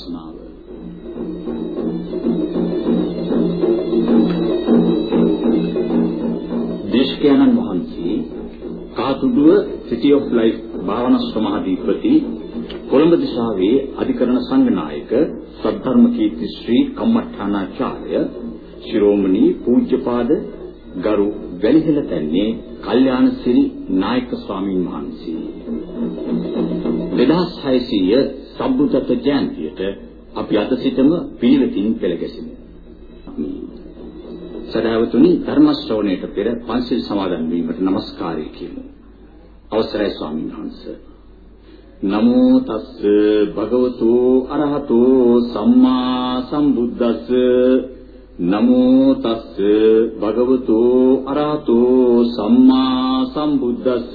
ධර්මානුශාසනාව දේශකයන්න් වහන්සේ කාතුඩුව සිටි ඔෆ් ලයිෆ් භාවනාශ්‍රම අධිපති කොළඹ දිසාවේ අධිකරණ සංඝනායක සද්ධර්ම කීර්ති ශ්‍රී කම්මඨානාචාර්ය ශිරෝමණී පූජ්‍යපාද ගරු වැලිහෙල තැන්නේ කල්යාණ සිරි නායක ස්වාමීන් වහන්සේ. 2600 සම්බුද්ධත්ව ජයන්තියට අපි අද සිටම පිළිවෙතින් පෙළ ගැසෙමු. සදාවතුනි ධර්ම ශ්‍රවණයට පෙර පන්සිල් සමාදන් වීමට নমස්කාරය කියමු. අවසරයි ස්වාමීන් වහන්සේ. නමෝ තස්ස භගවතු අරහතෝ සම්මා සම්බුද්දස්ස නමෝ තස්ස භගවතු අරහතෝ සම්මා සම්බුද්දස්ස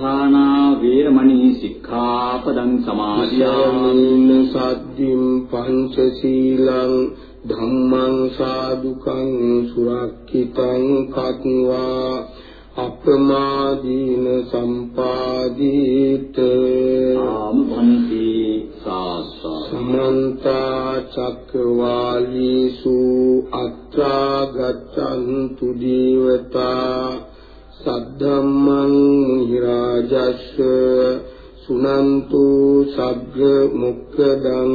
මජ්ජපමාදත්තානා වීරමණී සික්ඛාපදං සමාදියාමි සාමින සද්දිම් පංචශීලං ධම්මං සාදුකං සුරක්ඛිතං කତ୍වා අප්‍රමාදීන සම්පාදීත ආමන්ති සාසා සමන්ත චක්කවාලීසු අත්‍රා ගච්ඡන්තු දීවතා සද්ධම්මං මුනි රාජස්ස සුනන්තු සග්ග මොක්කදං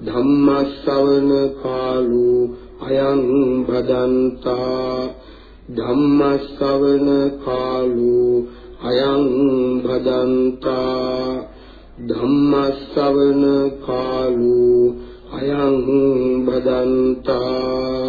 ධම්මස්සවන කාලු අයං බදන්තා ධම්මස්සවන කාලු අයං බදන්තා ධම්මස්සවන කාලු අයං බදන්තා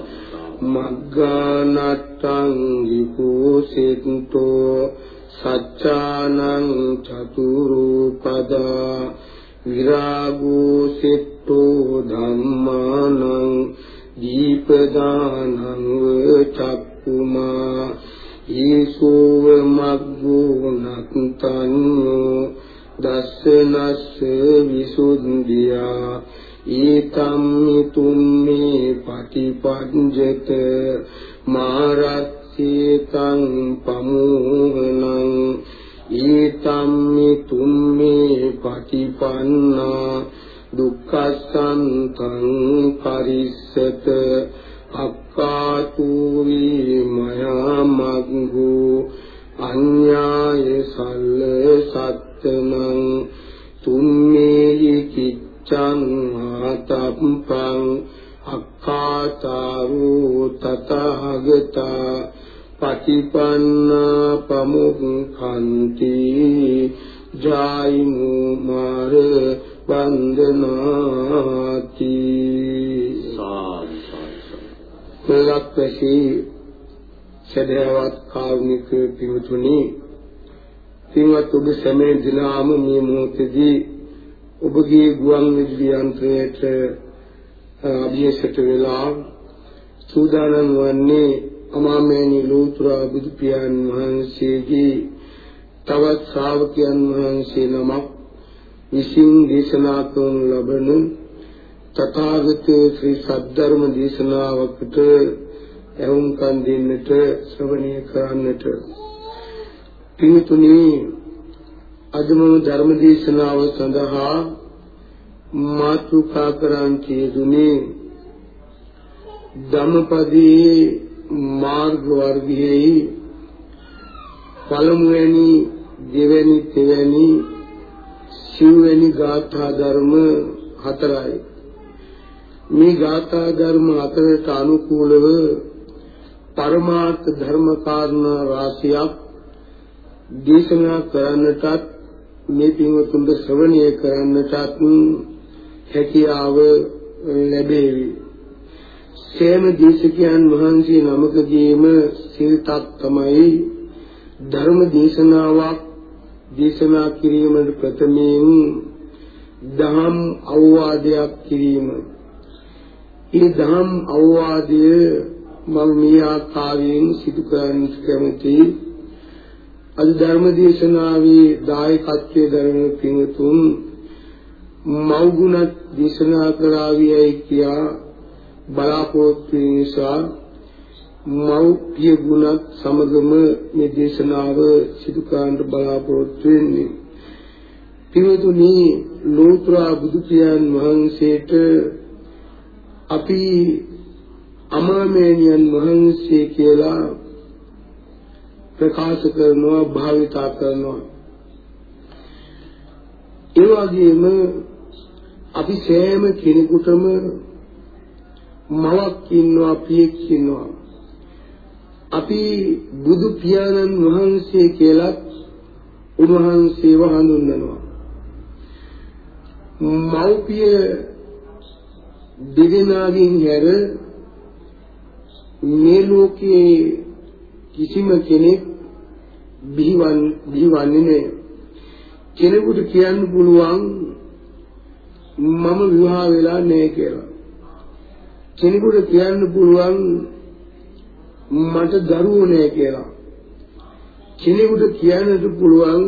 මග්ගානත්තං විපෝසිතෝ සච්චානං චතුරූපදා විරාගෝ සිට්ඨෝ ධම්මානං දීපදානං චක්කුමා ඊසෝව මග්ගෝ නත්තඤ්ඤෝ දස්සනස්ස විසුද්ධියා ඊතම්මි තුම්මේ පටිපංජත මාරස්සීතං පමෝහනං ඊතම්මි තුම්මේ පටිපන්නා දුක්ඛසන්තං පරිස්සත අක්කාතුවි මයා මග්ගෝ අඤ්ඤාය සල්ල සත්තනං තුම්මේහි කිච්ඡං ආතප්පං අක්කාතාරෝ තතහගතා පටිපන්නා පමුක්ඛන්ති ජායිමු මාර වන්දනාති සාදු ලක්වැසි සදහවත් කාරුණික පින්තුනි පින්වත් ඔබ සැමේ දිනාම මේ මොහොතේදී ඔබගේ ගුවන් විදුලි යන්ත්‍රයට අභියසට වෙලා සූදානම් වන්නේ අමාමෑණි ලෝතුරා බුදු පියාණන් වහන්සේගේ තවත් ශ්‍රාවකයන් වහන්සේ නමක් විසින් දේශනා කරන ලබන තථාගත ශ්‍රී සද්ධර්ම දේශනාවකට එවුම්කන් දෙන්නට ශ්‍රවණය කරන්නට පින්තුනි අදම ධර්ම දේශනාව සඳහා මාතෘකා කරන්ති දුනේ ධම්මපදී මාර්ග වර්ගයේ පළමුවැනි දෙවැනි තෙවැනි සිව්වැනි ගාථා ධර්ම හතරයි. මේ ගාථා ධර්ම අතරට අනුකූලව පරමාර්ථ ධර්ම කාරණා රාශියක් දේශනා කරන්නටත් මේ පින්වතුන්ට ශ්‍රවණය කරන්නටත් හැකියාව ලැබේවි. සෑම දේශකයන් වහන්සේ නමකදීම සිල්තක් තමයි ධර්ම දේශනාවක් දේශනා කිරීමට ප්‍රථමයෙන් දහම් අවවාදයක් කිරීමයි. ඒ දහම් අවවාදය මම මේ ආකාරයෙන් සිදු කරන්න කැමතියි. අද ධර්ම දේශනාවේ දායකත්වයේ දරන පින්තුන් මෞගුණ දේශනා කරાવીයි කියා බලාපොරොත්තු නිසා මෞපිය ගුණත් සමගම මේ දේශනාව සිදු කරන්න බලාපොරොත්තු වෙන්නේ. පින්තුනි ලෝතර බුදු පියාණන් වහන්සේට අපි අමාමේනියන් වහන්සේ කියලා ප්‍රකාශ කරනවා භාවිතා කරනවා. ඒ වගේම අපි සෑම කෙනෙකුටම මවක් ඉන්නවා පියෙක් ඉන්නවා. අපි බුදු පියාණන් වහන්සේ කියලා උන්වහන්සේව හඳුන්වනවා. මව්පිය දෙදෙනාගෙන් හැර මේ ලෝකයේ කිසිම කෙනෙක් බිහිවන් බිහිවන්නේ නැහැ. කෙනෙකුට කියන්න පුළුවන් මම විවාහ වෙලා නැහැ කියලා. කෙනෙකුට කියන්න පුළුවන් මට දරුවෝ නැහැ කියලා. කෙනෙකුට කියන්නට පුළුවන්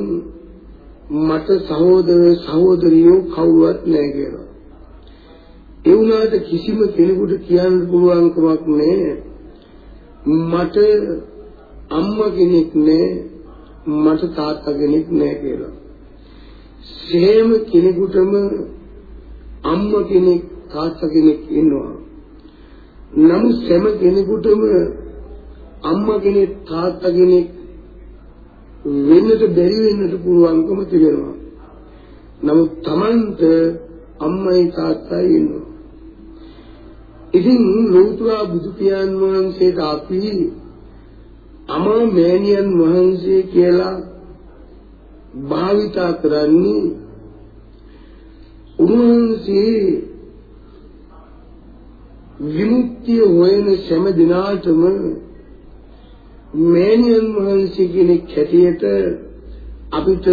මට සහෝදර සහෝදරියෝ කවුරුවත් නැහැ කියලා. ඒ වුණාට කිසිම කෙනෙකුට කියන්න පුළුවන් කමක් නැහැ. මට අම්මා කෙනෙක් නැහැ. මට තාත්තා කෙනෙක් නැහැ කියලා. සෑම කෙනෙකුටම අම්මා කෙනෙක් තාත්තා කෙනෙක් ඉන්නවා. නමුත් සෑම කෙනෙකුටම අම්මා කෙනෙක් තාත්තා කෙනෙක් වෙන්නට බැරි වෙන්නට පුළුවන්කම තිබෙනවා. නමුත් Tamanට අම්මයි තාත්තයි ඉන්නවා. ඉතින් ලෞතර බුදු පියාණන් වහන්සේට අපි අමා මෑණියන් වහන්සේ කියලා භාවිතා කරන්නේ උන්වහන්සේ විමුක්තිය හොයන සෑම දිනාටම මෑණියන් වහන්සේ කෙනෙක් හැටියට අපිට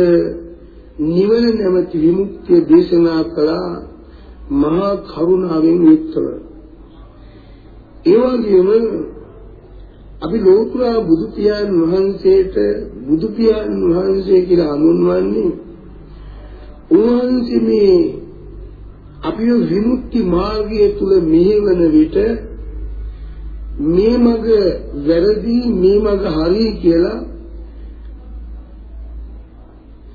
නිවන නැමැති විමුක්තිය දේශනා කළා මහා කරුණාවෙන් යුක්තව. ඒ වගේම අපි ලෝතර බුදු පියාණන් වහන්සේට බුදු පියාණන් වහන්සේ කියලා හඳුන්වන්නේ උන්වහන්සේ මේ අපිව විමුක්ති මාර්ගය තුල මෙහෙවන විට මේ මග වැරදි මේ මග හරි කියලා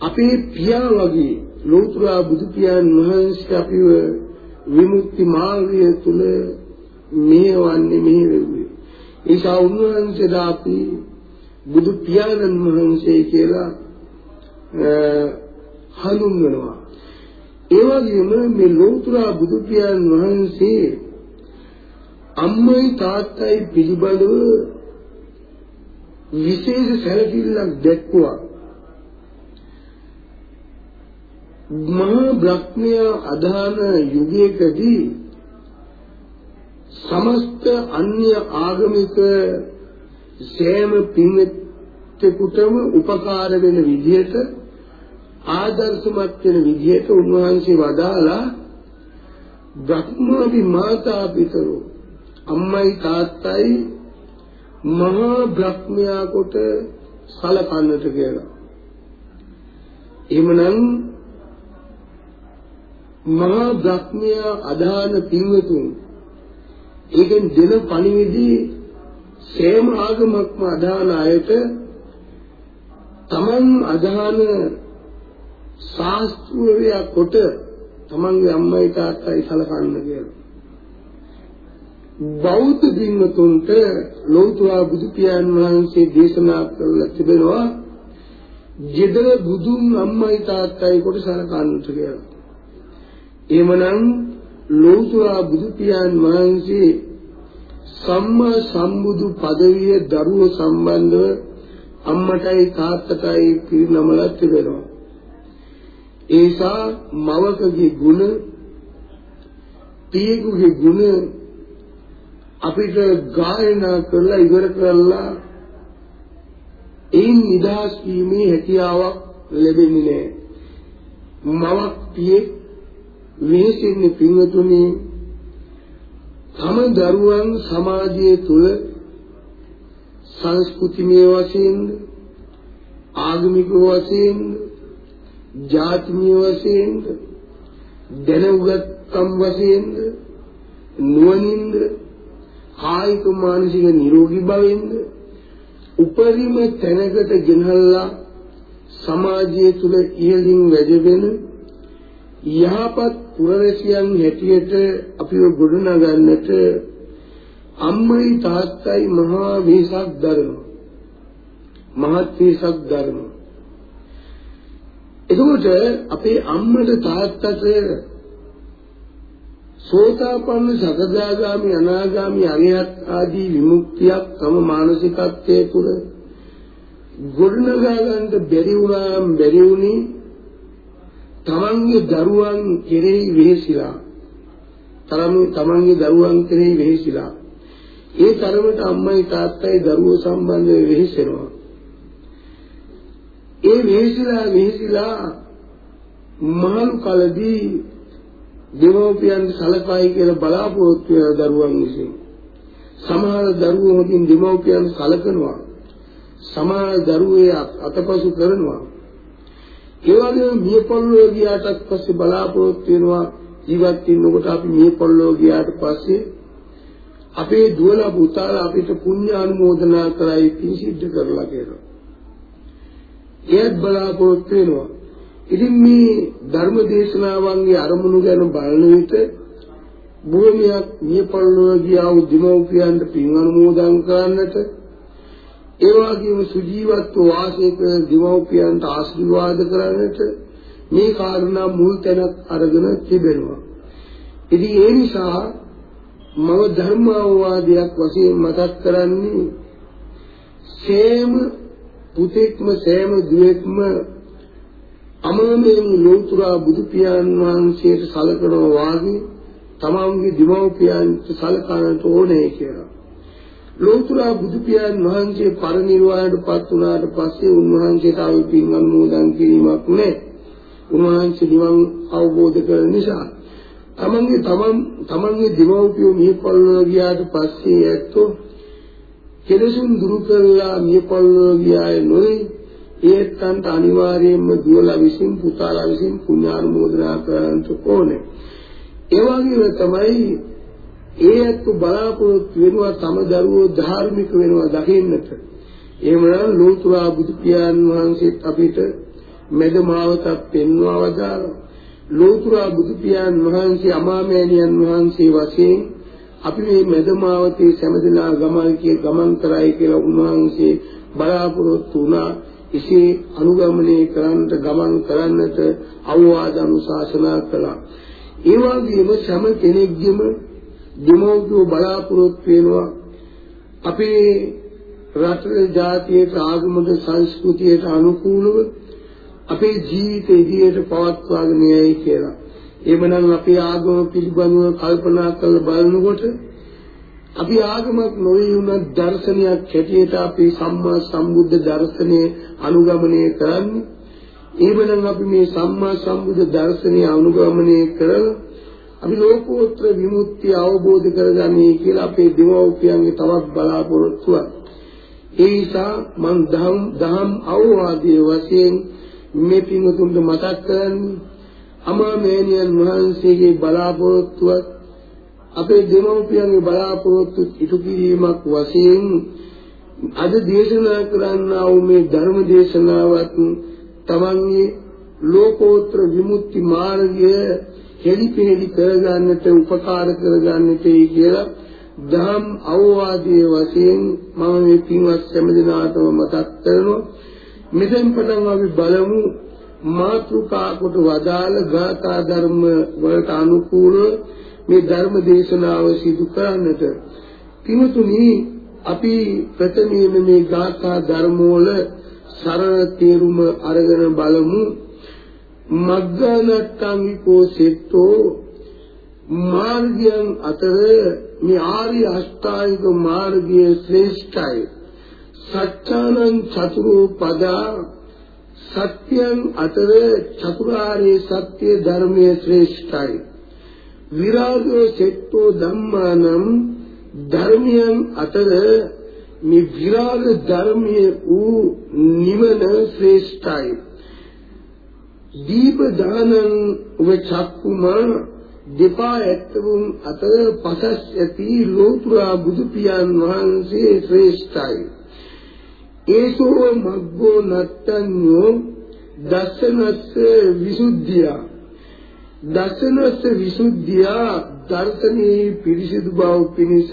අපේ පියා වගේ ලෝතර බුදු පියාණන් වහන්සේ අපිව විමුක්ති මාර්ගය තුල මෙහෙවන්නේ මෙහෙවෙන්නේ. ඒසා උන්වහන්සේලා අපි බුදු පියාණන් වහන්සේ කියලා හඳුන්වනවා. ඒ වගේම මේ ලෝතර බුදු පියාණන් වහන්සේ අම්මයි තාත්තයි පිළිබඳව විශේෂ සැලකිල්ලක් දැක්වුවා. මහා බ්‍රහ්මයා අධාන යුගයකදී සමස්ත අන්‍ය ආගමික සෑම පින්වෙතෙකුටම උපකාර වෙන විදිහට ආදර්ශමත් වෙන විදිහට උන්වහන්සේ වදාලා බ්‍රහ්මාවි මාතා පිතරෝ අම්මයි තාත්තයි මහා බ්‍රහ්මයා කොට සලකන්නට කියලා. එහෙමනම් මහා බ්‍රහ්මයා අදාන පින්වතුන් ඒකෙන් දෙන පණිවිඩي සේම ආගමක්ම අදාන අයට තමන් අදාන ශාස්ත්‍රීය කොට තමන්ගේ අම්මයි තාත්තයි සලකන්න කියලා. බෞද්ධ බින්වතුන්ට ලෞතර බුදු පියාණන් වහන්සේ දේශනා කළා තිබෙනවා ජීදර බුදුන් අම්මයි තාත්තයි කොට සලකන්නට කියලා. එමනම් ලෞතර බුදු පියාණන් වහන්සේ සම්මා සම්බුදු පදවිය දරුවෝ සම්බන්ධව අම්මටයි තාත්තටයි පිරිනමලා තිබෙනවා. ඒසා මවකගේ ගුණ පියෙකුගේ ගුණ අපිට ගායනා කරලා ඉවර කරලා ඒන් නිදහස් වීමේ හැකියාවක් ලැබෙන්නේ නැහැ. මවක් පියෙක් වෙහෙසෙන්නේ පින්වතුනි තම දරුවන් සමාජය තුල සංස්කෘතිමය වශයෙන් ආගමික වශයෙන් ජාතිමය වශයෙන් දැනුගත්කම් වශයෙන් නුවණින්ද කායික මානසික නිරෝගී භවෙන්ද උපරිම තැනකට ගෙනල්ලා සමාජය තුල ඉහළින් වැජෙන යහපත් පුරවැසියන් හැටියට අපිව ගොඩනගන්නට අම්මයි තාත්තයි මහා වෙසක් දරනවා මහත් වෙසක් දරනවා එතකොට අපේ අම්මට තාත්තට සෝතාපන්න සකදාගාමි අනාගාමි අරියත් ආදී විමුක්තියක් තම මානසිකත්වයේ තුල ගොඩනගා ගන්න බැරි වුණාම බැරි වුණේ තමන්ගේ දරුවන් කෙරෙහි වෙහෙසිලා. තරම තමන්ගේ දරුවන් කෙරෙහි වෙහෙසිලා. ඒ තරමට අම්මයි තාත්තයි දරුවෝ සම්බන්ධව වෙහෙසෙනවා. ඒ වෙහෙසිලා වෙහෙසිලා මහලු කලදී දෙමෝපියන් සලකයි කියලා බලාපොරොත්තු වෙන දරුවන් විසින් සමහර දරුවෝ හොඳින් දෙමෝපියන් සලකනවා. සමහර දරුවෝ අතපසු කරනවා. ඒ වගේම මිය පොල්ලෝ ගියාට පස්සේ බලාපොරොත්තු වෙනවා ජීවත් වෙනකොට අපි මිය පොල්ලෝ ගියාට පස්සේ අපේ දුවලා පුතාලා අපිට පුණ්‍ය අනුමෝදනා කරයි පින් සිද්ධ කරලා කියලා එයත් බලාපොරොත්තු වෙනවා. ඉතින් මේ ධර්ම දේශනාවන්ගේ අරමුණු ගැන බලන විට භූමියක් මියපල්ලව ගියා වූ දිමෝපියන්ට පින් අනුමෝදන් කරන්නට ඒ වගේම සුජීවත්ව වාසය කරන දිමෝපියන්ට ආශිර්වාද කරන්නට මේ කාරණා මුල් තැනක් අරගෙන තිබෙනවා. ඉතින් ඒ නිසා මම ධර්මාවවාදයක් වශයෙන් මතක් කරන්නේ සේම පුතෙක්ම සෑම දුවෙක්ම අමාමයෙන් ලෝතුරා බුදු පියාණන් වහන්සේට සලකනවා වාගේ තමන්ගේ දෙමව්පියන්ට සලකන්නට ඕනේ කියලා. ලෝතුරා බුදු පියාණන් වහන්සේ පරිනිර්වාණයටපත් වුණාට පස්සේ උන්වහන්සේට ආව පින් අනුමෝදන් කිරීමක් නැහැ. උන්වහන්සේ නිවන් අවබෝධ කරගන්න නිසා තමන්ගේ තමන් තමන්ගේ දෙමව්පියෝ මියපල්ලෝ ගියාට පස්සේ ඇත්තෝ කෙලසුන් දුරු කළා මියපල්ලෝ ගියාය නොවේ ඒත්තන්ට අනිවාර්යයෙන්ම දුවලා විසින් පුතාලා විසින් පුණ්‍යානුමෝදනා කරන්නට ඕනේ. ඒ වගේම තමයි ඒ අත්තු බලාපොරොත්තු වෙනවා තම දරුවෝ ධාර්මික වෙනවා දකින්නට. එහෙමනම් ලෝතුරා බුදු පියාණන් වහන්සේත් අපිට මෙදමාවතක් පෙන්වා වදාළා. ලෝතුරා බුදු පියාණන් වහන්සේ අමාමෑණියන් වහන්සේ වශයෙන් අපි මේ මෙදමාවතේ සෑමදෙනා ගමන් කිය ගමන් කරයි කියලා උන්වහන්සේ බලාපොරොත්තු වුණා. එසේ අනුගමනය කරන්නට ගමන් කරන්නට අවවාද අනුශාසනා කළා. ඒ වගේම සෑම කෙනෙක්ගෙම දෙමෝපියෝ බලාපොරොත්තු වෙනවා අපේ රටේ ජාතියට ආගමට සංස්කෘතියට අනුකූලව අපේ ජීවිත ඉදිරියට පවත්වාගෙන යයි කියලා. එhmenan අපේ ආගම පිළිබඳව කල්පනා කරලා බලනකොට අපි ආගමක් නොවේ වුණත් දර්ශනයක් හැටියට අපි සම්මා සම්බුද්ධ දර්ශනය අනුගමනය කරන්නේ. එhmenan අපි මේ සම්මා සම්බුද්ධ දර්ශනය අනුගමනය කරලා අපි ලෝකෝත්තර විමුක්තිය අවබෝධ කරගන්නේ කියලා අපේ දෙමව්පියන්ගේ තවත් බලාපොරොත්තුවක්. ඒ නිසා මං දහම් දහම් අවවාදයේ වශයෙන් මේ පින්වතුන්ට මතක් කරන්නේ අමා මේනියන් වහන්සේගේ බලාපොරොත්තුවක් අපේ දෙමව්පියන්ගේ බලාපොරොත්තු ඉටු කිරීමක් වශයෙන් අද දේශනා කරන්නා වූ මේ ධර්ම දේශනාවත් තමන්ගේ ලෝකෝත්තර විමුක්ති මාර්ගය හෙලිපෙහෙලි කරගන්නට උපකාර කරගන්නටයි කියලා දහම් අවවාදයේ වශයෙන් මම මේ පින්වත් හැම දිනාටම මතක් කරනවා. මෙතෙන් පටන් අපි බලමු මාතෘකා කොට වදාළ ගාථා ධර්ම වලට අනුකූලව මේ ධර්ම දේශනාව සිදු කරන්නට. පින්තුනි අපි ප්‍රථමයෙන් මේ ගාථා ධර්ම වල සරල තේරුම අරගෙන බලමු. මග්ගනට්ටංගිකෝ සෙට්ටෝ මාර්ගයන් අතර මේ ආර්ය අෂ්ටාංගික මාර්ගය ශ්‍රේෂ්ඨයි. සත්‍යානං චතුරෝ පදා සත්‍යයන් අතර චතුරාර්ය සත්‍ය ධර්මයේ ශ්‍රේෂ්ඨයි. විරාගෝ සෙට්ටෝ ධම්මානම් ධර්මයන් අතර මේ විරාග ධර්මයේ වූ නිවන ශ්‍රේෂ්ඨයි. දීප දානං ඔබ චක්කුම දෙපා ඇත්තවුන් අතර පසස් ඇති ලෝතුරා බුදු පියාණන් වහන්සේ ශ්‍රේෂ්ඨයි. ඒසෝ මග්ගෝ නත්තඤ්ඤෝ දසනස්ස විසුද්ධිය. දසනස්ස විසුද්ධිය දර්ශනේ පිරිසිදු බව පිණිස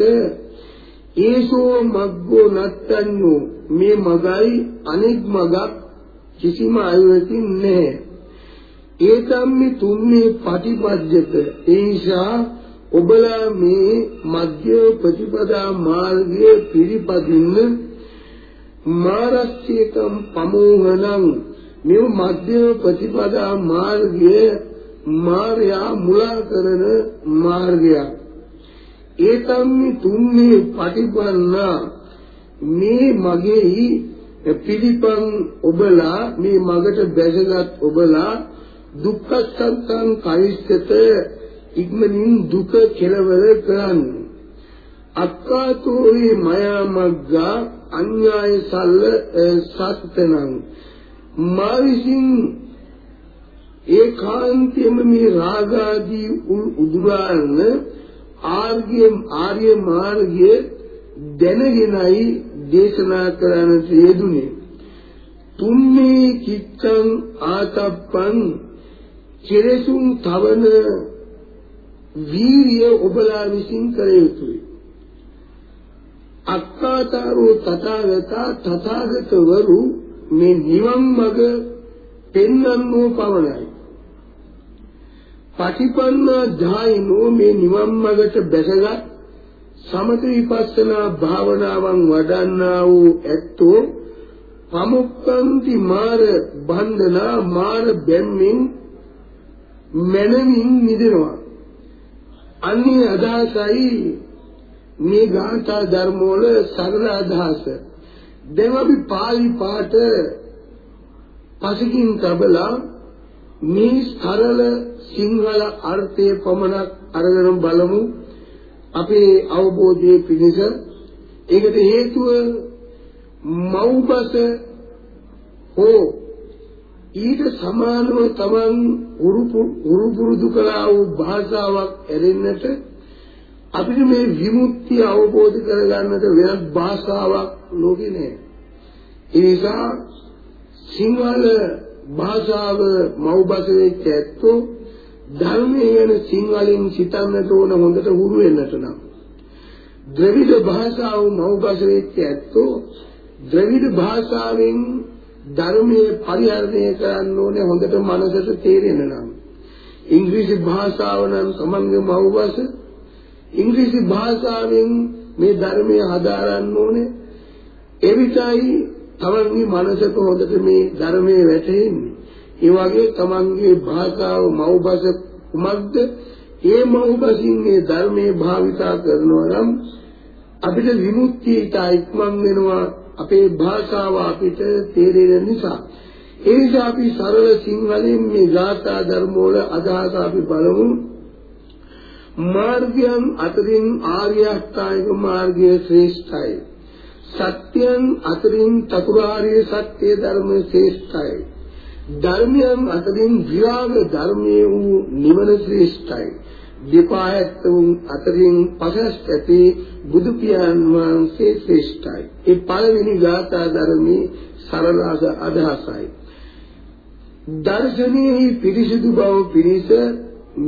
ඒසෝ මග්ගෝ නත්තඤ්ඤෝ. මේ මගයි අනෙක් මගක් කිසිම අයවකින් නැහැ. ඒතම්මි තුන්නේ පටිපද්‍යත ඒෂා ඔබලා මේ මධ්‍ය ප්‍රතිපදා මාර්ගයේ පිළිපදින්න මාරස්සිකම් පමෝහණං මේ මධ්‍ය ප්‍රතිපදා මාර්ගය මාර්යා මුලා කරන මාර්ගයක්. ඒතම්මි තුන්නේ පටිපන්නා. මේ මගේ පිළිපන් ඔබලා මේ මගට බැසගත් ඔබලා දුක්ඛ සත්‍යං කයිස්සත ඉක්මනින් දුක කෙලවර කරන්නේ. අක්කාතෝයි මයා මග්ගා අඤ්ඤාය සල්ල සත්තනං. මා විසින් ඒකාන්තයෙන්ම මේ රාගාදී උදුරාන ආර්ය ආර්ය මාර්ගයේ දැනගෙනයි දේශනා කරන්නට යෙදුනේ. තුම්මේ කිච්ඡං ආතප්පං කෙලෙසුන් තවන වීර්ය ඔබලා විසින් කළ යුතුයි අක්කාතාරෝ තථාගතා තථාගතවරු මේ නිවන් මඟ පෙන්වන්නෝ පවණයි. පටිපන්නා ධායිනෝ මේ නිවන් මඟට බැසගත් සමත විපස්සනා භාවනාවන් වඩන්නා වූ ඇත්තෝ පමුක්කන්ති මාර බන්ධනා මාර බැම්මින් මනමින් මිදෙනවා. අන්නේ අදහසයි මේ ගාථා ධර්ම වල සරල අදහස. දැන් අපි පාලි පාඨ පසකින් තබලා මේ සරල සිංහල අර්ථය පමණක් අරගෙන බලමු අපේ අවබෝධයේ පිණිස ඒකට හේතුව මව්බස හෝ ඊට සමානව තමන් උරු පුරුදු කළා වූ භාෂාවක් ඇරෙන්නට අපිට මේ විමුක්තිය අවබෝධ කරගන්නට වෙනත් භාෂාවක් ලෝකේ නැහැ. ඒ නිසා සිංහල භාෂාව මව්බස වෙච්ච ඇත්තෝ ධර්මයේ ගැන සිංහලෙන් සිතන්නට ඕන හොඳට හුරු වෙන්නට නම් ද්‍රවිඩ භාෂාව මව්බස වෙච්ච ඇත්තෝ ද්‍රවිඩ භාෂාවෙන් ධර්මයේ පරිහරණය කරන්න ඕනේ හොඳට මනසට තේරෙන නම්. ඉංග්‍රීසි භාෂාව නම් තමන්ගේ මව්බස. ඉංග්‍රීසි භාෂාවෙන් මේ ධර්මය හදාරන්න ඕනේ. එවිටයි තමන්ගේ මනසට හොඳට මේ ධර්මයේ වැටෙන්නේ ඒ වගේ තමන්ගේ භාෂාව මව්බස කුමක්ද? ඒ මව්බසින් මේ ධර්මයේ භාවිතා කරනවා නම් අපිට විමුක්තියට ඉක්මන් වෙනවා අපේ භාෂාව අපිට තේරෙන නිසා. ඒ නිසා අපි සරල සිංහලෙන් මේ ගාථා ධර්ම වල අදහස අපි බලමු. මාර්ගයන් අතරින් ආර්ය අෂ්ටාංගික මාර්ගය ශ්‍රේෂ්ඨයි. සත්‍යයන් අතරින් චතුරාර්ය සත්‍ය ධර්ම ශ්‍රේෂ්ඨයි. ධර්මයන් අතරින් විරාග ධර්මයේ වූ නිවන ශ්‍රේෂ්ඨයි. දෙපායත්තුන් අතරින් පසස් ඇති බුදු පියාණන් වහන්සේ ශ්‍රේෂ්ඨයි. ඒ පළවෙනි ගාථා ධර්මයේ සරල අදහසයි. දර්ශනීය පිරිසිදු බව පිරිස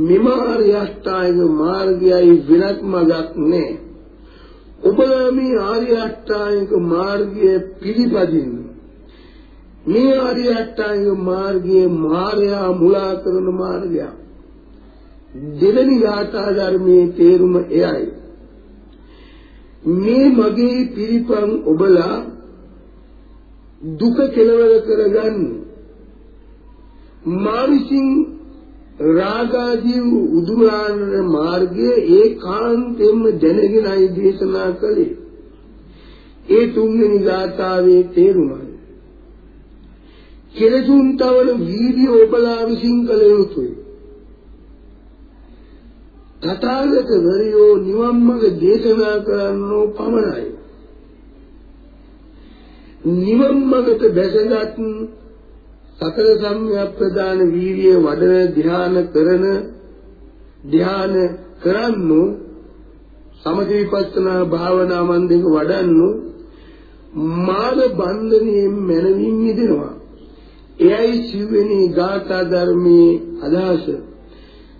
මෙම ආර්ය අෂ්ටාංග මාර්ගයයි වෙනත් මඟක් නෑ. ඔබලා මේ ආර්ය අෂ්ටාංගික මාර්ගය පිළිපදින්න. මේ ආර්ය අෂ්ටාංගික මාර්ගයේ මාර්යා මුලා කරන මාර්ගයක්. දෙවැනි ගාථා ධර්මයේ තේරුම එයයි. මේ මගේ පිරිපන් ඔබලා දුක කෙලවර කරගන්න. මා විසින් රාගාදී උදුරාන මාර්ගයේ ඒකාන්තයෙන්ම දැනගෙනයි දේශනා කළේ. ඒ තුන්වෙනි ගාථාවේ තේරුමයි. කෙලසුන් තවන වීර්ය ඔබලා විසින් කළ යුතුයි. තථාගත වරියෝ නිවන් මඟ දේශනා කරන්නෝ පමණයි. නිවන් මඟට බැසගත් සතර සම්‍යක් ප්‍රදාන වීර්ය වඩන ධ්‍යාන කරන ධ්‍යාන කරන්නු සමථ විපස්සනා භාවනා මන්දික වඩන්නු මාන බන්ධනයෙන් මැනවින් මිදෙනවා. එයයි සිව්වෙනි ගාථා ධර්මයේ අදහස.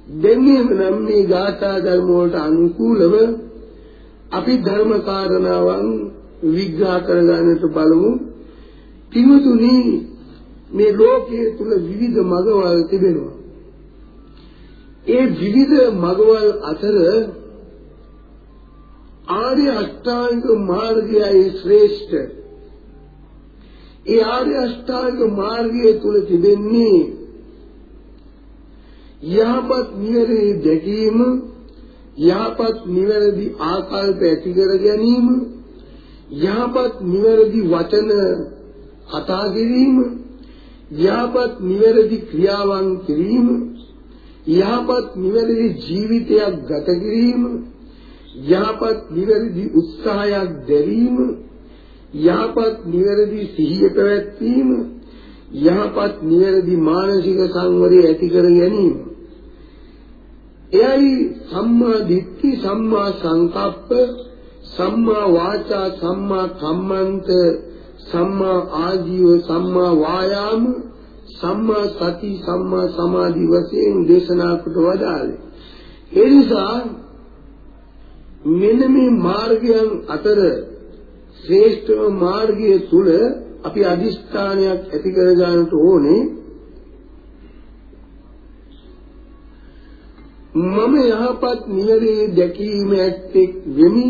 දෙන්නේම නම් මේ ගාථා ධර්ම වලට අනුකූලව අපි ධර්ම කාරණාවන් විග්‍රහ කරගන්නට බලමු. පින්වතුනි මේ ලෝකයේ තුල විවිධ මගවල් තිබෙනවා. ඒ විවිධ මගවල් අතර ආර්ය අෂ්ටාංග මාර්ගයයි ශ්‍රේෂ්ඨ. ඒ ආර්ය අෂ්ටාංග මාර්ගය තුල තිබෙන්නේ යහපත් නිවැරදි දැකීම යහපත් නිවැරදි ආකල්ප ඇති කර ගැනීම යහපත් නිවැරදි වචන කතා කිරීම යහපත් නිවැරදි ක්‍රියාවන් කිරීම යහපත් නිවැරදි ජීවිතයක් ගත කිරීම යහපත් නිවැරදි උත්සාහයක් දැරීම යහපත් නිවැරදි සිහිය පැවැත්වීම යහපත් නිවැරදි මානසික සංවරය ඇති කර ගැනීම. එයයි සම්මා දිට්ඨි සම්මා සංකප්ප සම්මා වාචා සම්මා කම්මන්ත සම්මා ආජීව සම්මා වායාම සම්මා සති සම්මා සමාධි වශයෙන් දේශනා කොට වදාළේ. ඒ නිසා මෙන්න මේ මාර්ගයන් අතර ශ්‍රේෂ්ඨම මාර්ගය තුල අපි අදිස්ථානයක් ඇති කර ගන්නට ඕනේ. මම යහපත් නිවැරදි දැකීම ඇත්තෙක් වෙමි.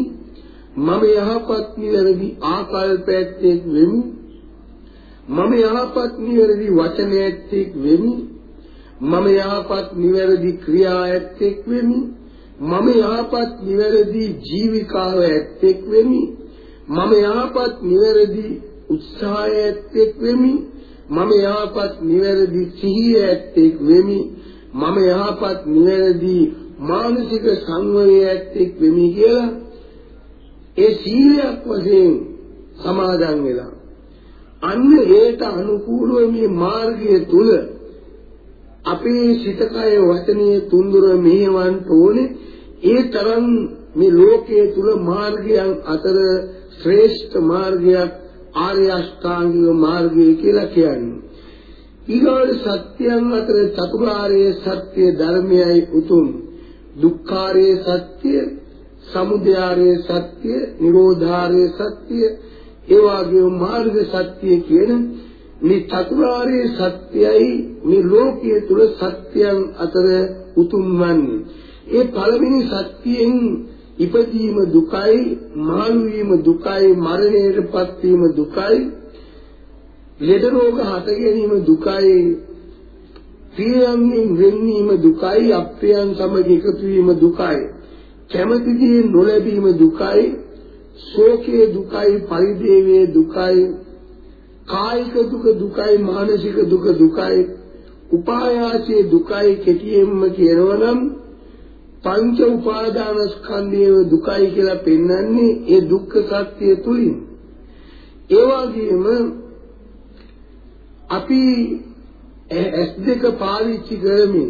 මම යහපත් නිවැරදි ආකල්ප ඇත්තෙක් වෙමි. මම යහපත් නිවැරදි වචන ඇත්තෙක් වෙමි. මම යහපත් නිවැරදි ක්‍රියා ඇත්තෙක් වෙමි. මම යහපත් නිවැරදි ජීවිකාව ඇත්තෙක් වෙමි. මම යහපත් නිවැරදි උත්සාහය ඇත්තෙක් වෙමි. මම යහපත් නිවැරදි සිහිය ඇත්තෙක් වෙමි. මම යහපත් නිවැරදි මානසික සංවරය ඇත්තෙක් වෙමි කියලා ඒ සීලයක් වශයෙන් සමාදන් වෙලා. අන්න ඒට අනුකූලව මේ මාර්ගය තුල අපේ සිත කය වචනීය තුන්දොර මෙහෙවන්න ඕනේ. ඒ තරම් මේ ලෝකයේ තුල මාර්ගයන් අතර ශ්‍රේෂ්ඨ මාර්ගයක් ආර්ය අෂ්ටාංගික මාර්ගය කියලා කියන්නේ. ඊගොල්ල සත්‍යයන් අතර චතුරාර්ය සත්‍ය ධර්මයයි උතුම්. දුක්ඛාරය සත්‍ය, සමුදයාරය සත්‍ය, නිරෝධාරය සත්‍ය, ඒ වගේම මාර්ග සත්‍ය කියන මේ චතුරාර්ය සත්‍යයි මේ ලෝකයේ තුල සත්‍යයන් අතර උතුම් වන්නේ. ඒ පළවෙනි සත්‍යයෙන් ඉපදීම දුකයි, මාළු වීම දුකයි, මරණයටපත් වීම දුකයි, ලෙඩ රෝග හට ගැනීම දුකයි, ප්‍රියයන්ගෙන් වෙන්වීම දුකයි, අප්‍රියයන් සමග එකතු වීම දුකයි, කැමැති දේ නොලැබීම දුකයි, ශෝකයේ දුකයි, පරිදේවයේ දුකයි, කායික දුක දුකයි, මානසික දුක දුකයි, උපායාසයේ දුකයි කෙටියෙන්ම කියනවනම් පංච උපාදාන ස්කන්ධයේ දුකයි කියලා පෙන්වන්නේ ඒ දුක්ඛ සත්‍ය තුලින්. ඒ වගේම අපි ඇස් දෙක පාවිච්චි කරමින්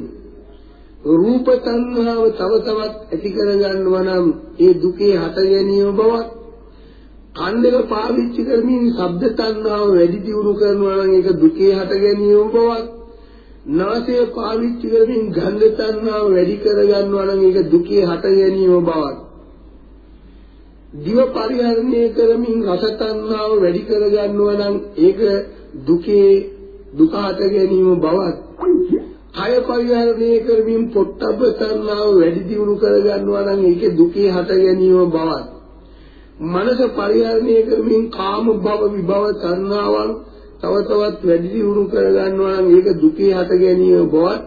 රූප තණ්හාව තව තවත් ඇති කර ගන්නවා නම් ඒ දුකේ හට ගැනීම බවත් කන් දෙක පාවිච්චි කරමින් ශබ්ද තණ්හාව වැඩි දියුණු කරනවා නම් ඒක දුකේ හට ගැනීම බවත් නාසය පාවිච්චි කරමින් ගන්ධ තණ්හාව වැඩි කර ගන්නවා නම් ඒක දුකේ හට ගැනීම බවත්. දිව පරිහරණය කරමින් රස තණ්හාව වැඩි කර ගන්නවා නම් ඒක දුකේ දුක හට ගැනීම බවත්. කය පරිහරණය කරමින් පොට්ටබ්බ තණ්හාව වැඩි දියුණු කර ගන්නවා නම් ඒක දුකේ හට ගැනීම බවත්. මනස පරිහරණය කරමින් කාම භව විභව තණ්හාවන් තව තවත් වැඩි දියුණු කර ගන්නවා නම් ඒක දුකේ හට ගැනීම බවත්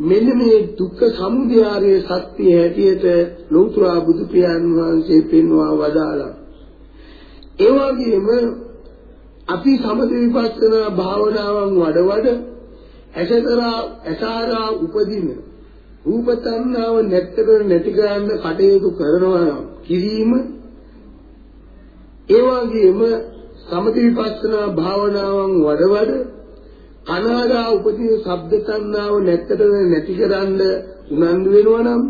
මෙන්න මේ දුක්ඛ සමුදයාරයේ සත්‍ය හැටියට ලෞතර බුදු පියාණන් වහන්සේ පෙන්වා වදාළා. ඒ වගේම අපි සමථ විපස්සනා භාවනාවන් වඩ වඩ ඇසතරා ඇසාරා උපදින රූප තණ්හාව නැත්තර නැති කරන්න කටයුතු කරනවා කිරීම ඒ වගේම සමථ විපස්සනා භාවනාවන් වඩවඩ අනාගා උපදින ශබ්ද තණ්හාව නැත්තට නැතිකරන්න උනන්දු වෙනවා නම්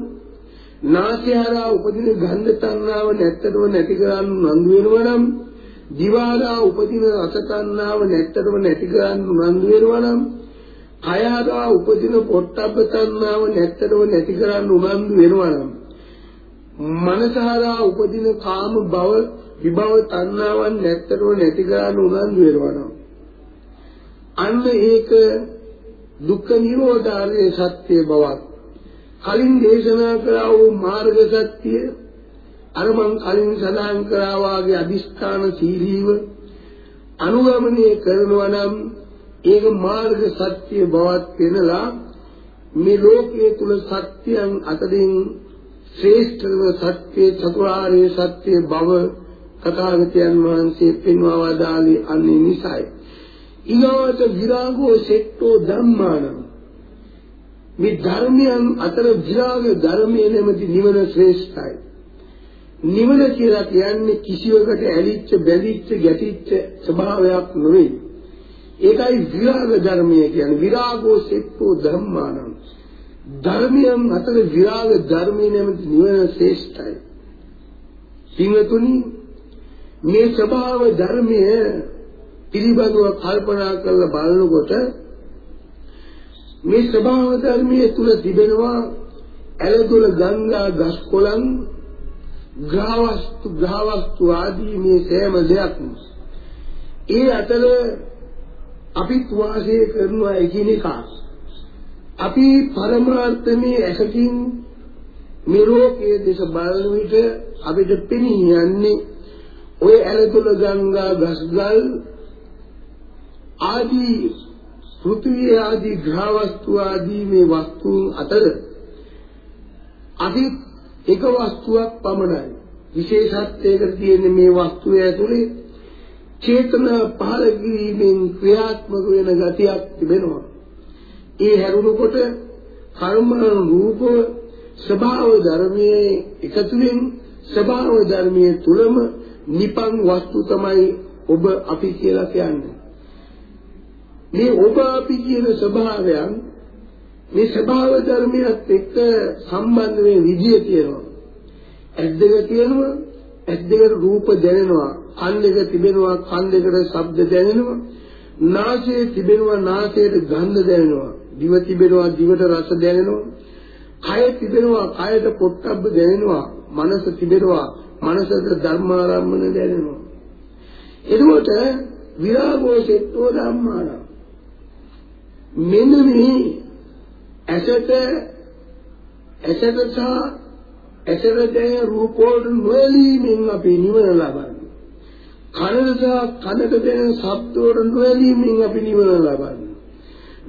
නාසයහරා උපදින ගන්ධ තණ්හාව නැත්තටම නැතිකරන්න උනන්දු වෙනවා නම් දිවාරා උපදින රස තණ්හාව නැත්තටම නැතිකරන්න උනන්දු වෙනවා නම් කයහරා උපදින පොට්ටබ්බ තණ්හාව නැත්තටම නැතිකරන්න උනන්දු වෙනවා නම් මනසහරා උපදින කාම භව විභව තණ්හාවන් නැත්තටම නැති කරන්න උනන්දු වෙනවා අන්න ඒක දුක්ඛ නිරෝධාරයේ සත්‍ය බවක්. කලින් දේශනා කළා වූ මාර්ග සත්‍ය අර මං කලින් සඳහන් කරා වාගේ අදිස්ථාන සීලීව අනුගමනය කරනවා නම් ඒක මාර්ග සත්‍ය බවක් වෙනලා මේ ලෝකයේ තුල සත්‍යයන් අතරින් ශ්‍රේෂ්ඨම සත්‍ය චතුරාර්ය සත්‍ය බව තථාගතයන් වහන්සේ පෙන්වා වදාළේ අන්නේ නිසයි. ඊළඟට විරාගෝ සෙට්ටෝ ධම්මාන මේ ධර්මයන් අතර විරාග ධර්මයේ නැමැති නිවන ශ්‍රේෂ්ඨයි. නිවන කියලා කියන්නේ කිසිවකට ඇලිච්ච බැඳිච්ච ගැටිච්ච ස්වභාවයක් නෙවෙයි. ඒකයි විරාග ධර්මය කියන්නේ විරාගෝ සෙට්ටෝ ධම්මාන ධර්මයන් අතර විරාග ධර්මයේ නැමැති නිවන ශ්‍රේෂ්ඨයි. සිංහතුනි මේ ස්වභාව ධර්මය පිළිබඳව කල්පනා කරලා බලනකොට මේ ස්වභාව ධර්මයේ තුල තිබෙනවා ඇලදොල ගංගා ගස් කොළන් ග්‍රහවස්තු ග්‍රහවස්තු ආදී මේ සෑම දෙයක්ම. ඒ අතර අපිත් වාසය කරනවා එකිනෙකා. අපි පරමාර්ථමේ ඇසකින් මේ ලෝකයේ දේශ බලන විට අපිට පෙනී යන්නේ ඔය ඇලතුල ගංගා ගස්ගල් ආදී පෘථිවිය ආදී ග්‍රහවස්තු ආදී මේ වස්තුන් අතර අදි එක වස්තුවක් පමණයි. විශේෂත්වයකට තියෙන මේ වස්තුව ඇතුලේ චේතන පහළ කිරීමෙන් ක්‍රියාත්මක වෙන ගතියක් තිබෙනවා. ඒ හැරුණකොට කර්ම රූප ස්වභාව ධර්මයේ එකතුවෙන් ස්වභාව ධර්මයේ තුලම නිපං වස්තු තමයි ඔබ අපි කියලා කියන්නේ. මේ ඔබ අපි කියන ස්වභාවයන් මේ ස්වභාව ධර්මයක් එක්ක සම්බන්ධ වෙන විදිය තියෙනවා. ඇස් දෙක තියෙනවා, ඇස් දෙකට රූප දැනෙනවා, කන් දෙක තිබෙනවා, කන් දෙකට ශබ්ද දැනෙනවා, නාසය තිබෙනවා, නාසයට ගන්ධ දැනෙනවා, දිව තිබෙනවා, දිවට රස දැනෙනවා, කය තිබෙනවා, කයට පොට්ටබ්බ දැනෙනවා, මනස තිබෙනවා, මනසට ධර්මාරම්මන දැනෙනවා. එතකොට විරාගෝ සෙට්ටෝ ධම්මාන මෙන්න මේ ඇසට ඇසට සහ ඇසට දැන රූප වලට නොඇලීමෙන් අපි නිවන ලබන්නේ. කනට සහ කනට දැන ශබ්ද වලට නොඇලීමෙන් අපි නිවන ලබන්නේ.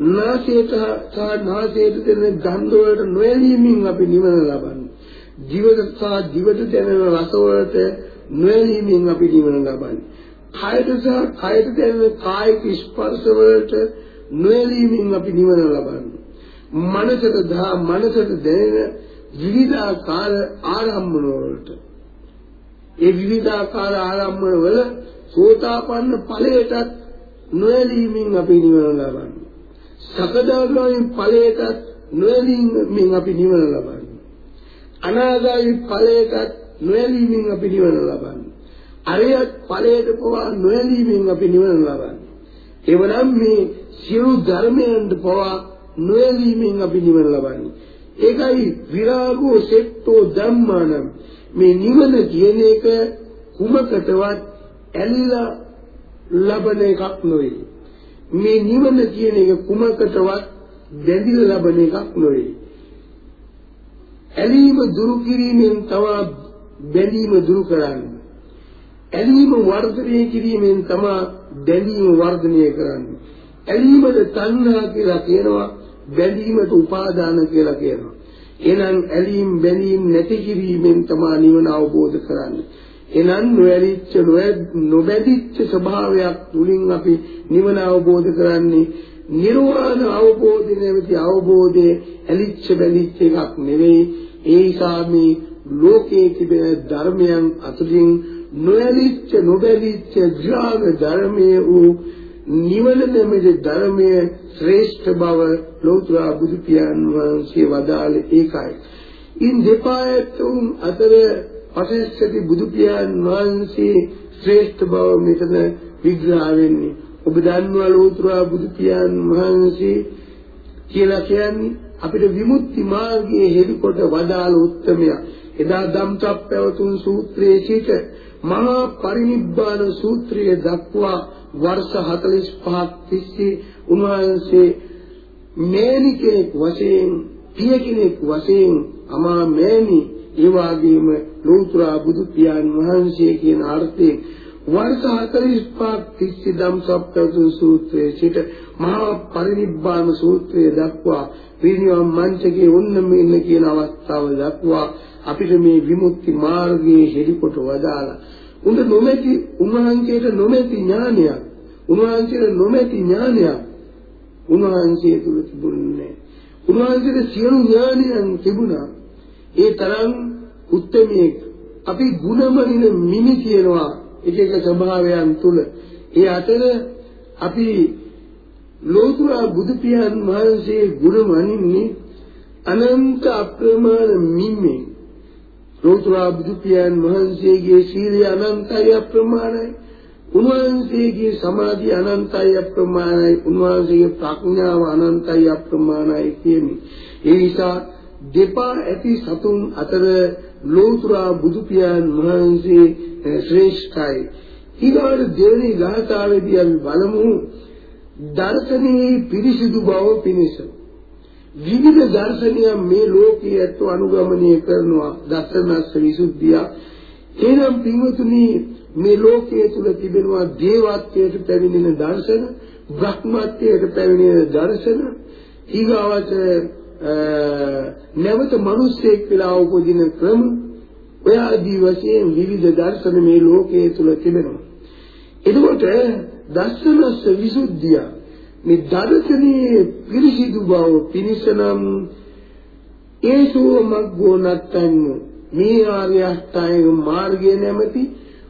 නාසයට සහ නාසයට දැන ගන්ධ වලට නොඇලීමෙන් අපි නිවන ලබන්නේ. ජීවිත සහ ජීවිත දැනෙන රස වලට නොඇලීමෙන් අපි නිවන ලබන්නේ. කායත සහ කායත දැනෙන කායික ස්පර්ශ වලට නොඇලීමෙන් අපි නිවන ලබන්නේ. මනසට දා මනසට දැනෙන විවිධාකාර ආරම්භන වලට ඒ විවිධාකාර ආරම්භන වල සෝතාපන්න ඵලයටත් නොඇලීමෙන් අපි නිවන ලබන්නේ. සකදාගාමී ඵලයටත් නොඇලීමෙන් අපි නිවන ලබන්නේ. අනාගාමී ඵලයටත් නොඇලීමෙන් අපි නිවන ලබන්නේ. අරියත් ඵලයට පවා නොඇලීමෙන් අපි නිවන ලබන්නේ. එවනම් මේ සියලු ධර්මයන්ට පවා නොඇලීමෙන් අපි නිවන ලබන්නේ. ඒකයි විරාගෝ සෙට්ටෝ ධම්මානම් මේ නිවන කියන එක කුමකටවත් ඇලිලා ලබන එකක් නෙවෙයි. මේ නිවන කියන එක කුමකටවත් බැඳිලා ලබන එකක් නෙවෙයි. ඇලීම දුරු කිරීමෙන් තව බැඳීම දුරු කරන්නේ. ඇලීම වර්ධනය කිරීමෙන් තමයි බැඳීම වර්ධනය කරන්නේ. ඇලීමද තණ්හා කියලා කියනවා බැඳීමට උපාදාන කියලා කියනවා. එහෙනම් ඇලීම් බැඳීම් නැති කිරීමෙන් තමයි නිවන අවබෝධ කරන්නේ. එහෙනම් නොඇලිච්ච නොබැඳිච්ච ස්වභාවයක් තුලින් අපි නිවන අවබෝධ කරන්නේ නිර්වාණ අවබෝධය නැමැති අවබෝධයේ ඇලිච්ච බැඳිච්ච එකක් නෙවෙයි. ඒ නිසා මේ ලෝකයේ තිබෙන ධර්මයන් අතුරින් නොඇලිච්ච නොබැඳිච්ච ඥාන ධර්මයේ වූ නිවන නැමැති ධර්මයේ ශ්‍රේෂ්ඨ බව ලෞතර බුදු පියාණන් වහන්සේ වදාළ ඒකයි. ඉන් දෙපායතුන් අතර පසෙස්සති බුදු පියාණන් වහන්සේ ශ්‍රේෂ්ඨ බව මෙතන විග්‍රහ වෙන්නේ. ඔබ දන්නවා ලෞතර බුදු පියාණන් වහන්සේ කියලා කියන්නේ අපිට විමුක්ති මාර්ගයේ හෙලිකොට වදාළ උත්තරමයා. එදා ධම්සප් පැවතුම් සූත්‍රයේ සිට මහා පරිනිබ්බාන සූත්‍රය දක්වා වර්ෂ 45ක් තිස්සේ උන්වහන්සේ මේනි කෙනෙක් වශයෙන් පිය කෙනෙක් වශයෙන් අමා මේනි ඒ වගේම ලෝතර බුදු පියාණන් වහන්සේ කියන අර්ථයෙන් වර්ෂ 45ක් තිස්සේ ධම්සප්පවතුන් සූත්‍රයේ සිට මහා පරිනිබ්බාන සූත්‍රය දක්වා පිරිනිවන් මංචකේ උන්නම ඉන්න කියන අවස්ථාව දක්වා අපිට මේ විමුක්ති මාර්ගයේ හෙලිකොට වදාලා උන්ට නොමැති උන්වහන්සේට නොමැති ඥානයක් උන්වහන්සේට නොමැති ඥානයක් උන්වහන්සේ තුල තිබුණේ උන්වහන්සේට සියලු ඥානයන් තිබුණා. ඒ තරම් උත්තරමේ අපි ಗುಣමනින මිනි කියනවා එක එක ස්වභාවයන් තුල ඒ අතර අපි ලෝතුර බුදු පියාණන් වහන්සේ ගුණමනින්නේ අනන්ත අප්‍රමාණ මිම්මේ ලෝතුර බුදු පියාණන් වහන්සේගේ සීලය අනන්තයි අප්‍රමාණයි. උන්වහන්සේගේ සමාධිය අනන්තයි අප්‍රමාණයි. උන්වහන්සේගේ ප්‍රඥාව අනන්තයි අප්‍රමාණයි කියන්නේ. ඒ නිසා දෙපා ඇති සතුන් අතර ලෝතුර බුදු පියාණන් වහන්සේ ශ්‍රේෂ්ඨයි. ඊළඟ දෙවෙනි ගාථාවේදී අපි බලමු දර්ශනයේ පිරිසිදු බව පිණිස. විවිධ දර්ශනයන් මේ ලෝකයට අනුගමනය කරනවා. දර්ශනස්ස විසුද්ධිය එනම් පින්වතුනි මේ ලෝකයේ තුල තිබෙනවා දේවත්වයට පැමිණෙන දර්ශන බ්‍රහ්මත්වයට පැමිණෙන දර්ශන. ඊගාවට නැවත මිනිස්සෙක් වෙලා උපදින ක්‍රම ඔය ආදී වශයෙන් විවිධ දර්ශන මේ ලෝකයේ තුල තිබෙනවා. එතකොට දර්ශනස්ස විසුද්ධිය. මේ දර්ශනයේ පිරිසිදු බව පිනිසනම් ඒසෝ මග්ගෝ නත්තං මේ ආර්ය අෂ්ටාංග මාර්ගය නැමැති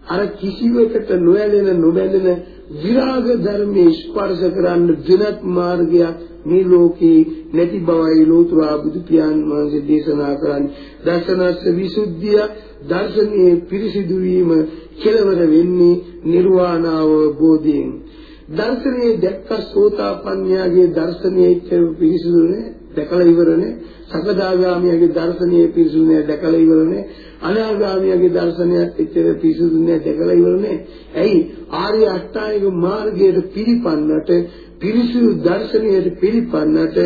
අර කිසිවකට නොඇලෙන නොබැඳෙන විරාග ධර්මයේ ස්පර්ශ කරන්න දිනත් මාර්ගයක් මේ ලෝකේ නැති බවයි ලෝතුරා බුදු පියාණන් වහන්සේ දේශනා කරන්නේ. දර්ශනස්ස විසුද්ධිය දර්ශනීය පිරිසිදු වීම කෙලවර වෙන්නේ නිර්වාණ අවබෝධයෙන් දර්ශනයේ දැක්ක සෝතාපන්නයාගේ දර්ශනයේ පිරිසිදුනේ දැකලා ඉවරනේ සකදාගාමියාගේ දර්ශනයේ පිරිසුදුනේ දැකලා ඉවරනේ අනාගාමියාගේ දර්ශනයත් එච්චර පිරිසුදුනේ දැකලා ඉවරනේ ඇයි? ආර්ය අෂ්ටාංගික මාර්ගයට පිළිපන්නට පිරිසුදු දර්ශනයට පිළිපන්නට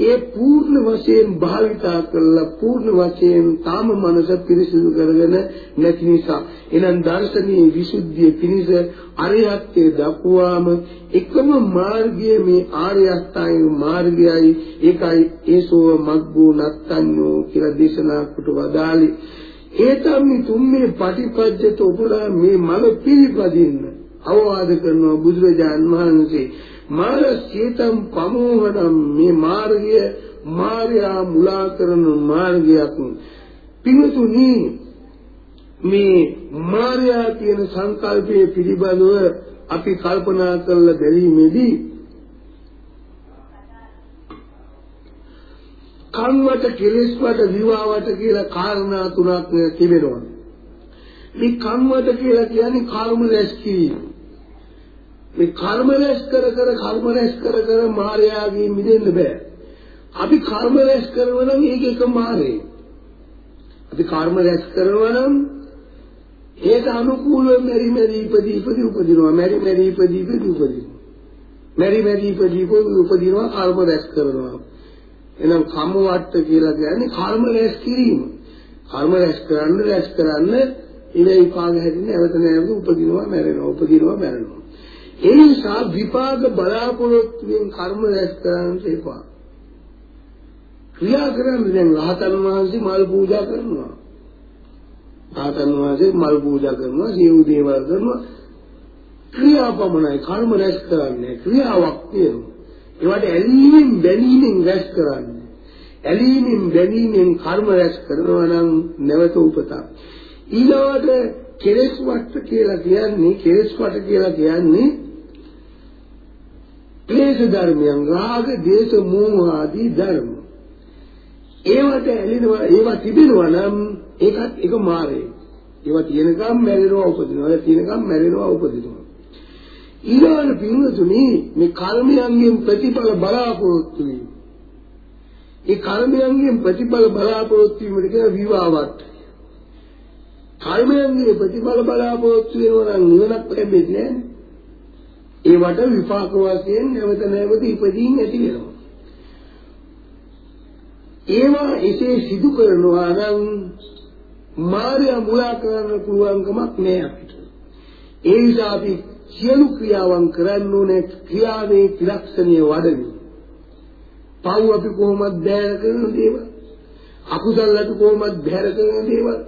ඒ පූර්ණ වශයෙන් භාවිතා කරලා පූර්ණ වශයෙන් තාම මනස පිරිසිදු කරගෙන නැති නිසා. එනම් දර්ශනීය විසුද්ධිය පිණිස අරියත්යේ දක්වාම එකම මාර්ගය මේ ආර්ය අෂ්ටාංගික මාර්ගයයි. ඒකයි ඒසෝ මග්ගෝ නත්තඤ්ඤෝ කියලා දේශනා කොට වදාළි. ඒතම්මි තුම්මේ පටිපජ්ජත උපලා මේ මල පිළිපදින්න අවවාද කරනවා බුදුරජාන් වහන්සේ. මාර සීතම් පමෝහනම් මේ මාර්ගය මාර්යා මුලා කරන මාර්ගයක් පින්තුනි මේ මාර්යා කියන සංකල්පයේ පිළිබඳව අපි කල්පනා කරලා බැලීමේදී කම්වට කෙලෙස්වට විවාවට කියලා කාරණා තුනක් තිබෙනවා. මේ කම්වට කියලා කියන්නේ කර්ම රැස් කිරීම. මේ කර්ම රැස් කර කර කර්ම රැස් කර කර මායාවේ මිදෙන්න බෑ. අපි කර්ම රැස් කරනවා නම් ඒක එක මාරේ. අපි කර්ම රැස් කරනවා නම් ඒක අනුකූලව මෙරි මෙරි ඉපදී ඉපදී උපදිනවා. මෙරි මෙරි ඉපදී ඉපදී උපදිනවා. මෙරි මෙරි ඉපදී උපදිනවා කර්ම රැස් කරනවා. එහෙනම් කම්ම වට්ට කියලා කියන්නේ කර්ම රැස් කිරීම. කර්ම රැස් කරන්න රැස් කරන්න ඉනේ විපාක හැදෙන්නේ නැවත නැවත උපදිනවා මැරෙනවා උපදිනවා මැරෙනවා. ඒ නිසා විපාක බලාපොරොත්තුෙන් කර්ම රැස් කරන්න එපා. ක්‍රියා කරන්න දැන් රහතන් වහන්සේ මල් පූජා කරනවා. රහතන් වහන්සේ මල් පූජා කරනවා, සියලු දේවල් කරනවා. ක්‍රියාපමණයි කර්ම රැස් කරන්නේ ක්‍රියාවක් තියෙනවා. ඒවට ඇලීමෙන් බැඳීමෙන් රැස් කරන්නේ. ඇලීමෙන් බැඳීමෙන් කර්ම රැස් කරනවා නම් නැවත උපතක්. ඊළඟට කෙලෙස් වට කියලා කියන්නේ කෙලෙස් වට කියලා කියන්නේ ක්ලේශ ධර්මයන් රාග දේශ මෝහ ආදී ධර්ම. ඒවට ඇලෙනවා ඒවා තිබෙනවා නම් ඒකත් එක මාරේ ඒවා තියෙනකම් මැරෙනවා උපදිනවා. ඒවා තියෙනකම් මැරෙනවා උපදිනවා. ඊළඟ පින්වතුනි මේ කර්මයන්ගෙන් ප්‍රතිඵල බලාපොරොත්තු වීම. ඒ කර්මයන්ගෙන් ප්‍රතිඵල බලාපොරොත්තු වීමට කියන විවාහවත්. කර්මයන්ගේ ප්‍රතිඵල බලාපොරොත්තු වෙනවා නම් නිවනක් ලැබෙන්නේ නැහැ. ඒවට විපාක වශයෙන් නැවත නැවත ඉපදීන් ඇති වෙනවා. ඒවා එසේ සිදු කරනවා නම් මාර්යා මුලා කරන්න පුළුවන්කමක් නෑ අපිට. ඒ නිසා අපි සියලු ක්‍රියාවන් කරන්න ඕනේ ක්‍රියාවේ ත්‍රිලක්ෂණීය වඩමින්. පව් අපි කොහොමද බැහැර කරන දේවල්? අකුසල් අපි කොහොමද බැහැර කරන දේවල්?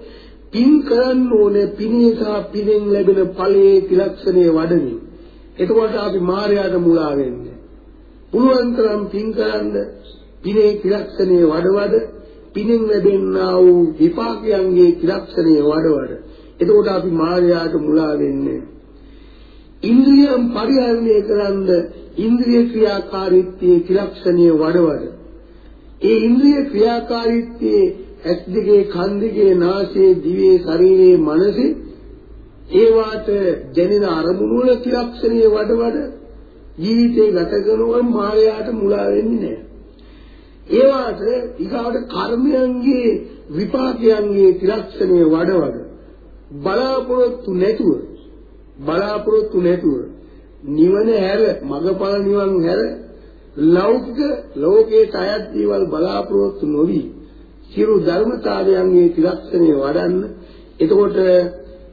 පින් කරන්න ඕනේ පිනේ සහ පිනෙන් ලැබෙන ඵලයේ ත්‍රිලක්ෂණීය වඩමින්. එතකොට අපි මායයට මුලා වෙන්නේ. පුළුවන් තරම් පින් කරන්න පිනේ ත්‍රිලක්ෂණයේ වඩවඩ පිනෙන් ලැබෙනා වූ විපාකයන්ගේ ත්‍රිලක්ෂණයේ වඩවඩ. එතකොට අපි මායයට මුලා වෙන්නේ. ඉන්ද්‍රියම් පරිහරණය කරන්න ඉන්ද්‍රිය ක්‍රියාකාරීත්වයේ ත්‍රිලක්ෂණයේ වඩවඩ. ඒ ඉන්ද්‍රිය ක්‍රියාකාරීත්වයේ ඇස් දෙකේ කන් දෙකේ නාසයේ දිවේ ශරීරයේ මනසේ ඒවාට දැනෙන අරමුණු වල ත්‍රිලක්ෂණීය වඩ වඩ ජීවිතේ ගත කරනකොට මායාවට මුලා වෙන්නේ නැහැ. ඒවාට ඊගාවට කර්මයන්ගේ විපාකයන්ගේ ත්‍රිලක්ෂණීය වඩ වඩ බලාපොරොත්තු නැතුව බලාපොරොත්තු නැතුව නිවන හැර මගපල නිවන් හැර ලෞකික ලෝකයේ තයත් දේවල් බලාපොරොත්තු නොවි සියලු ධර්මතාවයන්ගේ ත්‍රිලක්ෂණය වඩන්න එතකොට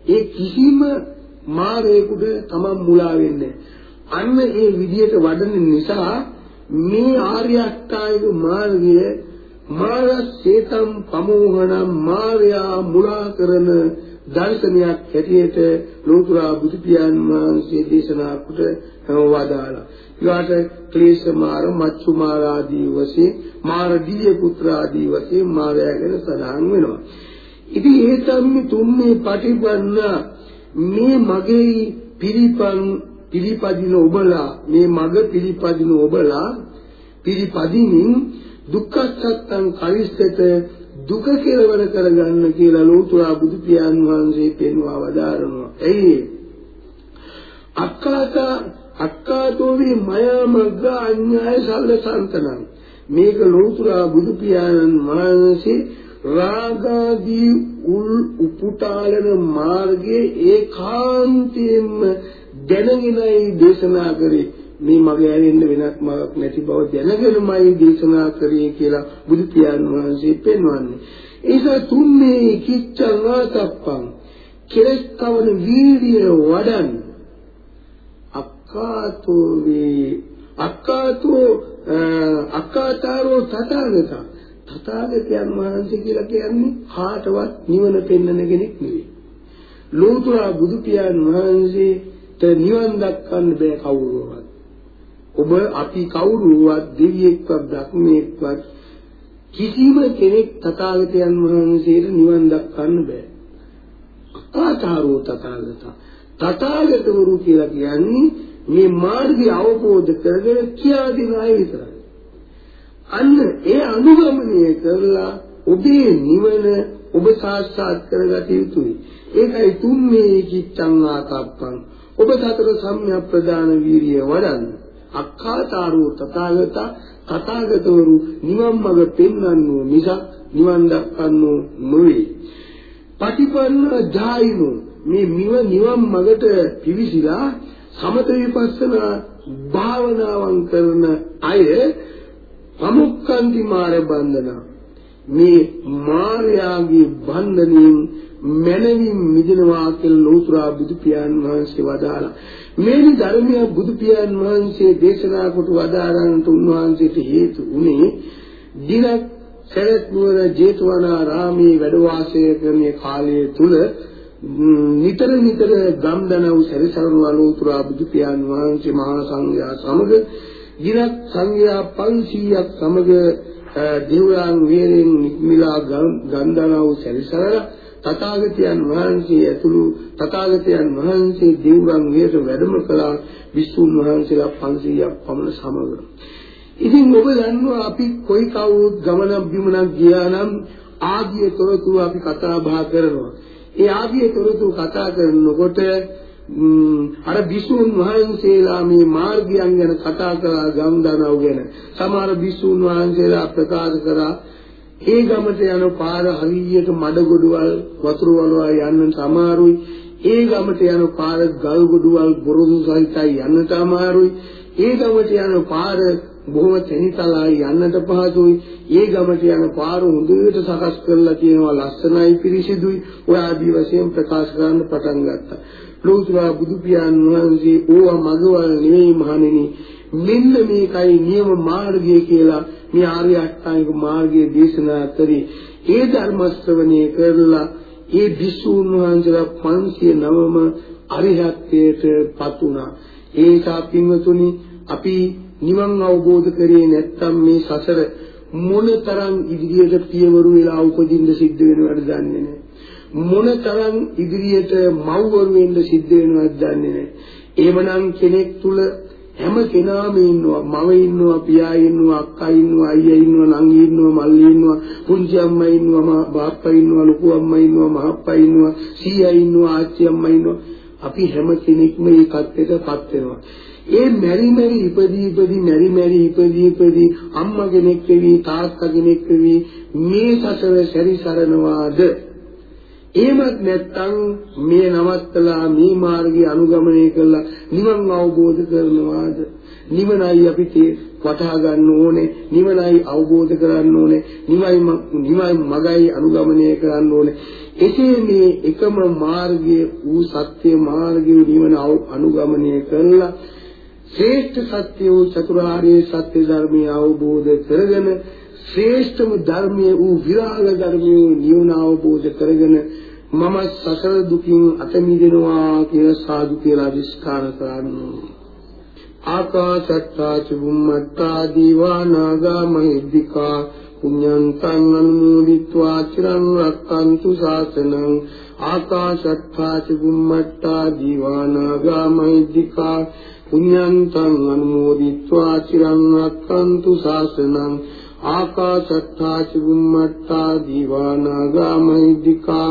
ඒ කිසිම මාරේකුට තමන් මුලා වෙන්නේ අන්න ඒ විදියට වඩන නිසා මේ ආර්ය අෂ්ටාංගික මාර්ගය මාරසේතම් පමෝහණම් මාර්යා මුලා කරන දර්ශනයක් හැටියට ලෝතුරා බුදු පියාණන් වහන්සේ දේශනා කොට වදාලා. ඊට ක්ලේශ මාර මච්චු මාර ආදී වශයෙන් මාර දීය පුත්‍ර ආදී වශයෙන් මාරයා ගැන සඳහන් වෙනවා. ඉතින් ඒ සම්මි තුන්නේ පටිපන්න මේ මගේ පිළිපන් පිළිපදින ඔබලා මේ මග පිළිපදින ඔබලා පිළිපදිනින් දුක්ඛ සත්‍යං කවිස්සත දුක කෙලවර කරගන්න කියලා ලෝතුරා බුදු පියාණන් වහන්සේ පෙන්වා වදාරනවා. එයි අක්කාත අක්කාතෝවි මයමග්ග අඤ්ඤාය සල්ලසන්තනං මේක ලෝතුරා බුදු පියාණන් වහන්සේ රාගාදී උල් උපුටාලන මාර්ගයේ ඒකාන්තයෙන්ම දැනගෙනයි දේශනා කරේ. මේ මගේ ඇරෙන්න වෙනත් මාක් නැති බව දැනගෙනමයි දේශනා කරේ කියලා බුදු පියාණන් වහන්සේ පෙන්වන්නේ. ඒක තුන්නේ කිච්ඡං ආතප්පං. කෙලස් කවන වීර්ය වඩන් අක්කාතෝ වේ අක්කාතෝ අක්කාතාරෝ තථාගත. තථාගතයන් වහන්සේ කියලා කියන්නේ කාටවත් නිවන පෙන්වන කෙනෙක් නෙවෙයි. ලෝතුරා බුදු පියාණන් වහන්සේට නිවන් දක්වන්න බෑ කවුරුවත්. ඔබ අපි කවුරුවත් දෙවියෙක්වත් ධර්මයෙක්වත් කිසිම කෙනෙක් තථාගතයන් වහන්සේට නිවන් දක්වන්න බෑ. අකාතාරෝ තථාගත. තථාගතවරු කියලා කියන්නේ මේ මාර්ගය අවබෝධ කරගෙන කියා දෙන අය විතරයි. අන්න ඒ අනුගමනය කරලා ඔබේ නිවන ඔබ සාක්ෂාත් කරගත යුතුයි. ඒකයි තුම්මේ කිච්ඡං ආතප්පං. ඔබ සතර සම්‍යක් ප්‍රදාන වීරිය වඩන්න. අක්ඛාතාරෝ තථාගත තථාගතවරු නිවන් මඟ පෙන්වන්නෝ මිසක් නිවන් දක්වන්නෝ නොවේ. පටිපන්න ජායිනෝ මේ මිව නිවන් මඟට පිවිසිලා සමත විපස්සනා භාවනාවන් කරන අය ප්‍රමුඛන්ති මාර බන්ධන. මේ මායාගේ බන්ධනෙන් මනවින් මිදෙනවා කියලා ලෝතුරා බුදු පියාණන් වහන්සේ වදාලා මේ ධර්මය බුදු පියාණන් වහන්සේ දේශනා කොට වදාරන්නට උන්වහන්සේට හේතු උනේ දිනක් සරත් නුවර ජේතවනාරාමේ වැඩ වාසය කරන කාලය තුල නිතර නිතර ගම්දනව් සැරිසරන අනුතුරා බුදු පියාණන් වහන්සේ මහා සංඝයා සමග දිනක් සංඝයා 500ක් සමග දේවයන් වේරෙන් නික්මිලා ගන්ධනව සැරිසරලා තථාගතයන් වහන්සේ ඇතුළු තථාගතයන් වහන්සේ දේවයන් වේර වැඩම කළා විසුණු වහන්සේලා 500ක් පමණ සමග. ඉතින් ඔබ දන්නවා අපි කොයි කවුරුත් ගමනක් බිමනක් ගියා නම් ආගිය තොරතුරු අපි කතා බහ කරනවා. ඒ ආගිය තොරතුරු කතා කරනකොට අර විසුණු වහන්සේලා මේ මාර්ගයන් ගැන කතා කරලා ගම් දනව් ගැන. සමහර විසුණු වහන්සේලා ප්‍රකාශ කරා ඒ ගමට යන පාර හරියට මඩ ගොඩවල් වතුර වලවා යන්න සමහරුයි ඒ ගමට යන පාර ගල් ගොඩවල් බොරොසු සහිතයි යන්නට අමාරුයි ඒ ගමට යන පාර බොහොම තැනිතලයි යන්නට පහසුයි. ඒ ගමට යන පාර හොඳට සකස් කරලා තියෙනවා ලස්සනයි පිරිසිදුයි. ඔය ආදී වශයෙන් ප්‍රකාශ කරන්න පටන් ගත්තා. ලෝතුරා බුදු පියාණන් වහන්සේ ඕවා මගවල් නෙවෙයි මහණෙනි. මෙන්න මේකයි නියම මාර්ගය කියලා මේ ආර්ය අෂ්ටාංගික මාර්ගයේ දේශනා කරේ. ඒ ධර්ම ශ්‍රවණය කරලා ඒ විසුණු වහන්සේලා 509ම අරිහත්ත්වයට පත් වුණා. ඒක පින්වතුනි අපි නිවන් අවබෝධ කරේ නැත්නම් මේ සසර මොනතරම් ඉදිරියට පියවරු වෙලා උපදින්න සිද්ධ වෙනවද දන්නේ නැහැ. මොනතරම් ඉදිරියට මව්වරු වෙන්න සිද්ධ වෙනවද දන්නේ නැහැ. එහෙමනම් කෙනෙක් තුල හැම කෙනාම ඉන්නවා. මම ඉන්නවා පියා ඉන්නවා අක්කා ඉන්නවා අයියා ඉන්නවා නංගි ඉන්නවා මල්ලි ඉන්නවා පුංචි අම්මා ඉන්නවා බාප්පා ඉන්නවා ලොකු අම්මා ඉන්නවා මහප්පා ඉන්නවා සීයා ඉන්නවා ආච්චි අම්මා ඉන්නවා. අපි හැම කෙනෙක්ම මේ කත්තේටපත් වෙනවා. ඒ මෙරි මෙරි ඉපදී ඉපදී මෙරි මෙරි ඉපදී ඉපදී අම්මා කෙනෙක් වෙවි තාත්තා කෙනෙක් වෙවි මේ සසර සැරිසරනවාද? එහෙමත් නැත්නම් මේ නවත්තලා මේ මාර්ගය අනුගමනය කළා නිවන් අවබෝධ කරනවාද? නිවනයි අපිට වටහා ගන්න ඕනේ නිවනයි අවබෝධ කරගන්න ඕනේ නිවයි නිවයි මගයි අනුගමනය කරන්න ඕනේ. එසේ මේ එකම මාර්ගයේ වූ සත්‍ය මාර්ගයේ නිවන අනුගමනය කළා ශ්‍රේෂ්ඨ සත්‍ය වූ චතුරාර්ය සත්‍ය ධර්මය අවබෝධ කරගෙන ශ්‍රේෂ්ඨම ධර්මයේ වූ විරාග ධර්මයේ නිවන අවබෝධ කරගෙන මම සසර දුකින් අත මිදෙනවා කියලා සාදු කියලා අදිස්ථාන කරන්නේ. ආකාශත්තා චුම්මත්තා දීවානාගා මහිද්దికා පුඤ්ඤන්තං අනුමෝදිත්වා චිරං රක්칸තු ශාසනං ආකාශත්තා චුම්මත්තා දීවානාගා මහිද්దికා පුඤ්ඤන්තං අනුමෝදිत्वा චිරං රක්ඛන්තු ශාසනං ආකාශත්තා චුම්මත්තා දීවානාගා මහිද්దికා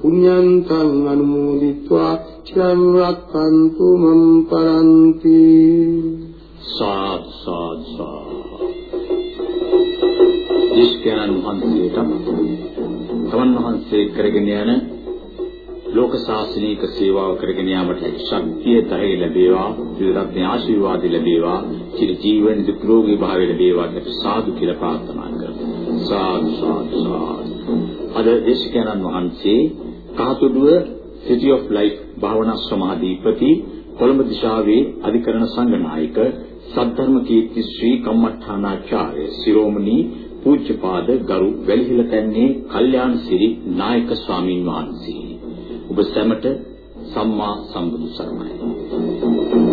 පුඤ්ඤන්තං අනුමෝදිत्वा චිරං රක්ඛන්තු මම් පරන්ති සාත් සාත් සාත් ඉස්කයන් වහන්සේට තමන් වහන්සේ කරගෙන යන ලෝක ශාසනික සේවාව කරගෙන යාමට ශක්තිය ධෛර්ය ලැබේවා විරත්න ආශිර්වාද ලැබේවා චිර ජීවන දුක්ඛෝගී භාවය ලැබේවා කියලා සාදු කියලා ප්‍රාර්ථනා කරනවා. සාදු සාදු සාදු. අද දේශකයන්න් වහන්සේ කහතුඩුව City of Life භාවනා සමාධිපති කොළඹ දිශාවේ අධිකරණ සංඝනායක සද්ධර්ම කීර්ති ශ්‍රී කම්මඨානාචාර්ය සිරෝමණී පූජ්‍යපාද ගරු වැලිහිල තැන්නේ කල්යාණ සිරි නායක ස්වාමින් වහන්සේ. ඔබ සැමට සම්මා සම්බුදු සරණයි.